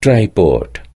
tripod.